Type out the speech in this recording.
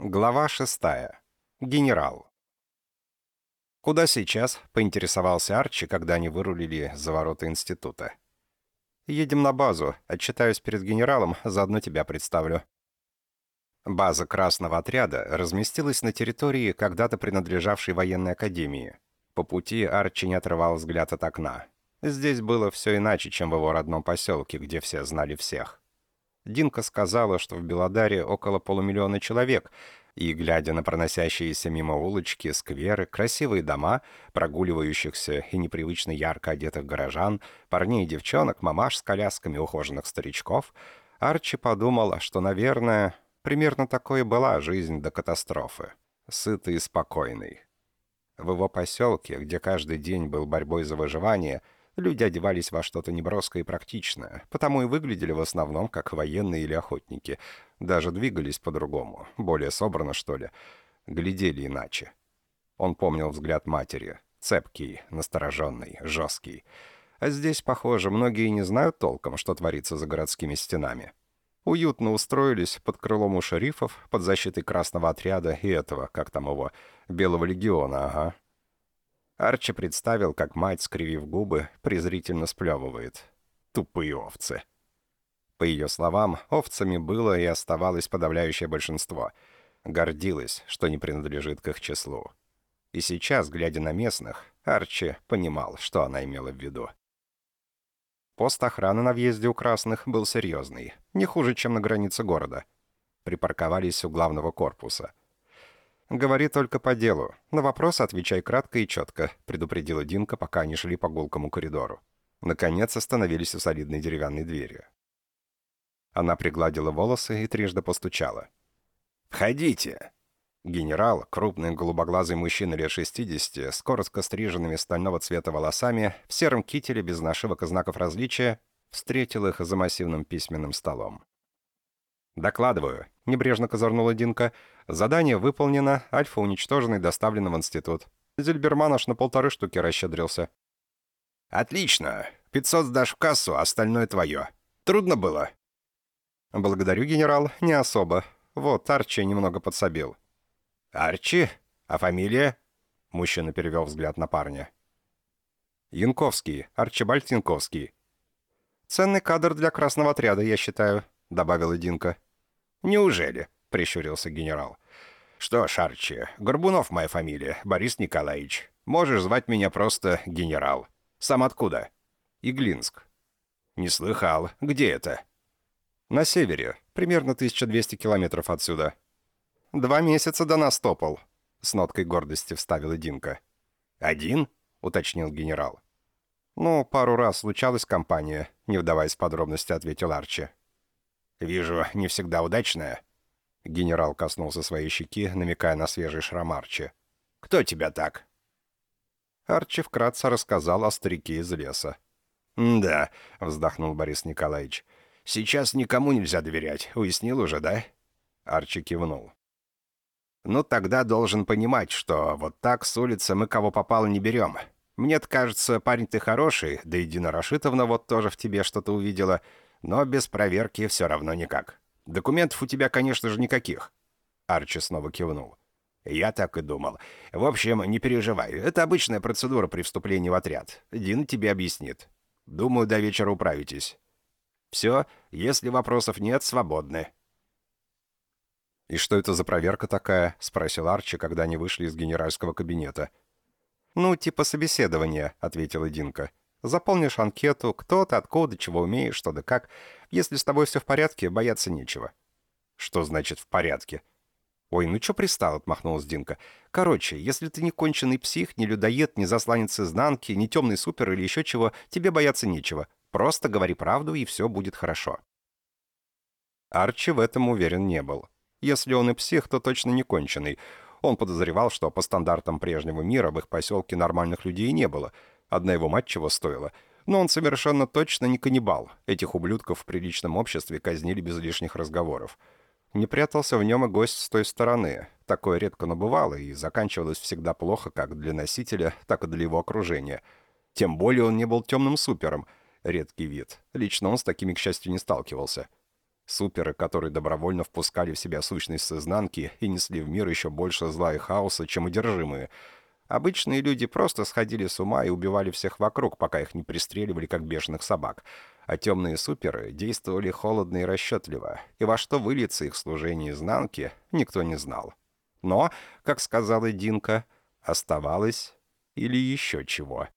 Глава шестая. Генерал. «Куда сейчас?» — поинтересовался Арчи, когда они вырулили за ворота института. «Едем на базу. Отчитаюсь перед генералом, заодно тебя представлю». База Красного отряда разместилась на территории, когда-то принадлежавшей военной академии. По пути Арчи не отрывал взгляд от окна. Здесь было все иначе, чем в его родном поселке, где все знали всех. Динка сказала, что в Белодаре около полумиллиона человек, и, глядя на проносящиеся мимо улочки, скверы, красивые дома, прогуливающихся и непривычно ярко одетых горожан, парней и девчонок, мамаш с колясками ухоженных старичков, Арчи подумал, что, наверное, примерно такой и была жизнь до катастрофы. Сытый и спокойный. В его поселке, где каждый день был борьбой за выживание – Люди одевались во что-то неброское и практичное, потому и выглядели в основном как военные или охотники. Даже двигались по-другому, более собрано, что ли. Глядели иначе. Он помнил взгляд матери. Цепкий, настороженный, жесткий. А здесь, похоже, многие не знают толком, что творится за городскими стенами. Уютно устроились под крылом у шерифов, под защитой красного отряда и этого, как там его, Белого легиона, ага. Арчи представил, как мать, скривив губы, презрительно сплевывает. Тупые овцы. По ее словам, овцами было и оставалось подавляющее большинство. Гордилась, что не принадлежит к их числу. И сейчас, глядя на местных, Арчи понимал, что она имела в виду. Пост охраны на въезде у красных был серьезный, не хуже, чем на границе города. Припарковались у главного корпуса. «Говори только по делу. На вопрос отвечай кратко и четко», — предупредила Динка, пока они шли по гулкому коридору. Наконец остановились у солидной деревянной двери. Она пригладила волосы и трижды постучала. «Входите!» Генерал, крупный голубоглазый мужчина лет 60, с коротко стриженными стального цвета волосами, в сером кителе без нашивок и знаков различия, встретил их за массивным письменным столом. «Докладываю», — небрежно козырнула Динка. «Задание выполнено, Альфа уничтожена и доставлена в институт. Зельберман аж на полторы штуки расщедрился». «Отлично. Пятьсот сдашь в кассу, остальное твое. Трудно было?» «Благодарю, генерал. Не особо. Вот, Арчи немного подсобил». «Арчи? А фамилия?» Мужчина перевел взгляд на парня. «Янковский. Арчибальд Янковский». «Ценный кадр для красного отряда, я считаю», — добавила Динка. «Неужели?» — прищурился генерал. «Что ж, Арчи, Горбунов моя фамилия, Борис Николаевич. Можешь звать меня просто генерал. Сам откуда?» «Иглинск». «Не слыхал. Где это?» «На севере. Примерно 1200 километров отсюда». «Два месяца до нас топал», — с ноткой гордости вставила Динка. «Один?» — уточнил генерал. «Ну, пару раз случалась компания», — не вдаваясь в подробности, ответил Арчи. «Вижу, не всегда удачная». Генерал коснулся своей щеки, намекая на свежий шрам Арчи. «Кто тебя так?» Арчи вкратце рассказал о старике из леса. «Да», — вздохнул Борис Николаевич. «Сейчас никому нельзя доверять. Уяснил уже, да?» Арчи кивнул. «Ну, тогда должен понимать, что вот так с улицы мы кого попало не берем. Мне-то кажется, парень ты хороший, да и Дина Рашитовна вот тоже в тебе что-то увидела но без проверки все равно никак. Документов у тебя, конечно же, никаких». Арчи снова кивнул. «Я так и думал. В общем, не переживай. Это обычная процедура при вступлении в отряд. Дина тебе объяснит. Думаю, до вечера управитесь. Все, если вопросов нет, свободны». «И что это за проверка такая?» — спросил Арчи, когда они вышли из генеральского кабинета. «Ну, типа собеседования», — ответила Динка. Заполнишь анкету, кто ты, откуда, чего умеешь, что да как. Если с тобой все в порядке, бояться нечего». «Что значит «в порядке»?» «Ой, ну чё пристал?» — отмахнулась Динка. «Короче, если ты не конченый псих, не людоед, не засланец изнанки, не темный супер или еще чего, тебе бояться нечего. Просто говори правду, и все будет хорошо». Арчи в этом уверен не был. Если он и псих, то точно не конченый. Он подозревал, что по стандартам прежнего мира в их поселке нормальных людей не было — Одна его мать чего стоила. Но он совершенно точно не каннибал. Этих ублюдков в приличном обществе казнили без лишних разговоров. Не прятался в нем и гость с той стороны. Такое редко набывало и заканчивалось всегда плохо как для носителя, так и для его окружения. Тем более он не был темным супером. Редкий вид. Лично он с такими, к счастью, не сталкивался. Суперы, которые добровольно впускали в себя сущность с изнанки и несли в мир еще больше зла и хаоса, чем одержимые. Обычные люди просто сходили с ума и убивали всех вокруг, пока их не пристреливали, как бешеных собак. А темные суперы действовали холодно и расчетливо, и во что выльется их служение изнанки, никто не знал. Но, как сказала Динка, оставалось или еще чего.